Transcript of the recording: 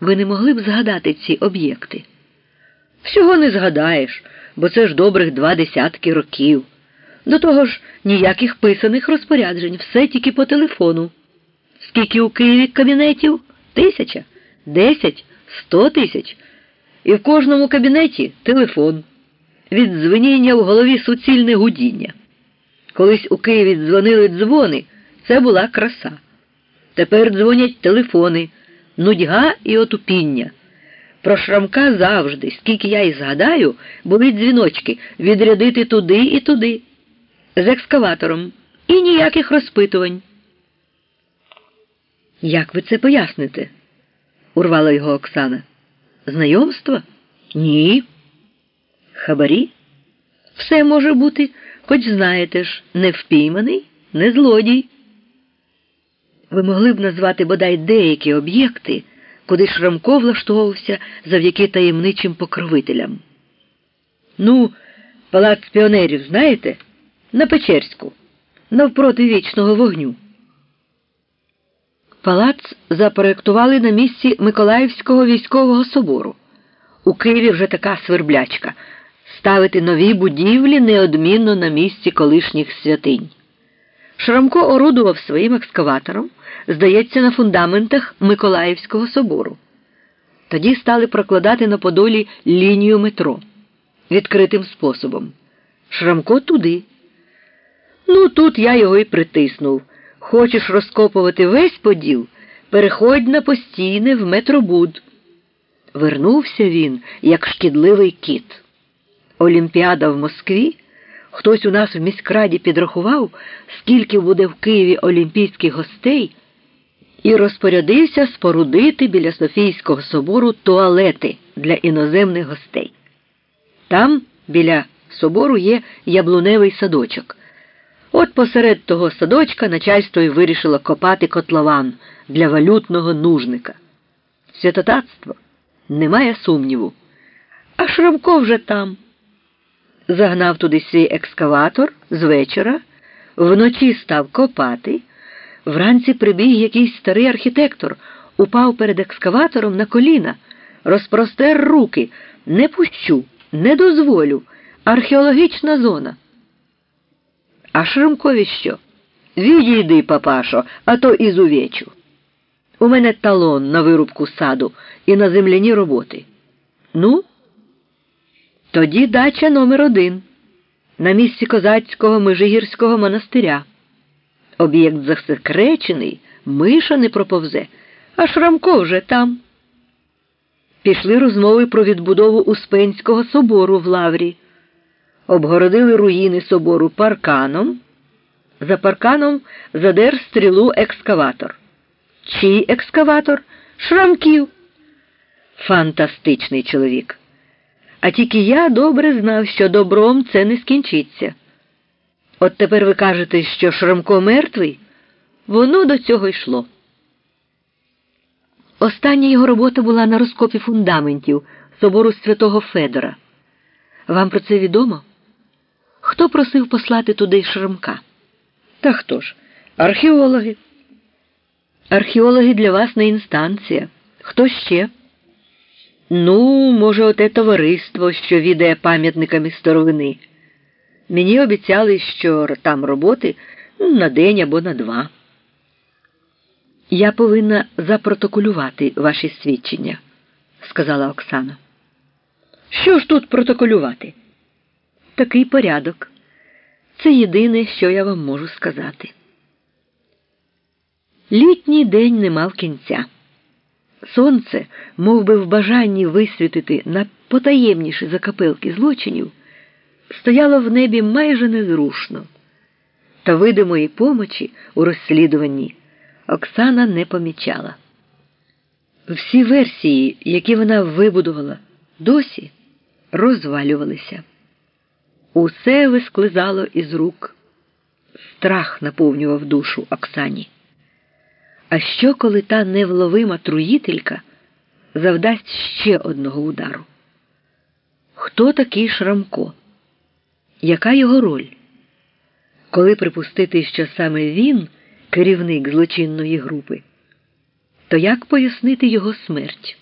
ви не могли б згадати ці об'єкти? Всього не згадаєш, бо це ж добрих два десятки років. До того ж, ніяких писаних розпоряджень, все тільки по телефону. Скільки у Києві кабінетів? Тисяча, десять, сто тисяч. І в кожному кабінеті телефон. Від дзвеніння в голові суцільне гудіння. Колись у Києві дзвонили дзвони, це була краса. Тепер дзвонять телефони, нудьга і отупіння. Про Шрамка завжди, скільки я і згадаю, були дзвіночки відрядити туди і туди, з екскаватором, і ніяких розпитувань. Як ви це поясните? урвала його Оксана. Знайомство? Ні. Хабарі? Все може бути, хоч знаєте ж, не впійманий, не злодій. Ви могли б назвати бодай деякі об'єкти, куди Шрамко влаштовувався завдяки таємничим покровителям. Ну, палац піонерів, знаєте? На Печерську, навпроти вічного вогню. Палац запроєктували на місці Миколаївського військового собору. У Києві вже така сверблячка ставити нові будівлі неодмінно на місці колишніх святинь. Шрамко орудував своїм екскаватором, здається, на фундаментах Миколаївського собору. Тоді стали прокладати на Подолі лінію метро відкритим способом. Шрамко туди. Ну, тут я його і притиснув. Хочеш розкопувати весь поділ, переходь на постійне в метробуд. Вернувся він, як шкідливий кіт. Олімпіада в Москві. Хтось у нас в міськраді підрахував, скільки буде в Києві олімпійських гостей, і розпорядився спорудити біля Софійського собору туалети для іноземних гостей. Там, біля собору, є яблуневий садочок. От посеред того садочка начальство й вирішило копати котлован для валютного нужника. Святотатство немає сумніву. А Шрамко вже там. Загнав туди свій екскаватор з вечора, вночі став копати. Вранці прибіг якийсь старий архітектор, упав перед екскаватором на коліна, розпростер руки, не пущу, не дозволю. Археологічна зона. А Шрамкові що? Відійди, папашо, а то ізувечу. У мене талон на вирубку саду і на земляні роботи. Ну, тоді дача номер один на місці козацького Межигірського монастиря. Об'єкт засекречений, миша не проповзе, а Шрамко вже там. Пішли розмови про відбудову Успенського собору в Лаврі обгородили руїни собору парканом. За парканом задер стрілу екскаватор. Чий екскаватор? Шрамків. Фантастичний чоловік. А тільки я добре знав, що добром це не скінчиться. От тепер ви кажете, що Шрамко мертвий? Воно до цього йшло. Остання його робота була на розкопі фундаментів собору святого Федора. Вам про це відомо? Хто просив послати туди Шрамка? Та хто ж? Археологи. Археологи для вас не інстанція. Хто ще? Ну, може, оте товариство, що відає пам'ятниками старовини. Мені обіцяли, що там роботи на день або на два. Я повинна запротоколювати ваші свідчення, сказала Оксана. Що ж тут протоколювати? Такий порядок. Це єдине, що я вам можу сказати. Літній день не мав кінця. Сонце, мов би в бажанні висвітити на потаємніші закапелки злочинів, стояло в небі майже незрушно, та видимої помочі у розслідуванні Оксана не помічала. Всі версії, які вона вибудувала, досі розвалювалися. Усе висклизало із рук. Страх наповнював душу Оксані. А що, коли та невловима труїтелька завдасть ще одного удару? Хто такий Шрамко? Яка його роль? Коли припустити, що саме він керівник злочинної групи, то як пояснити його смерть?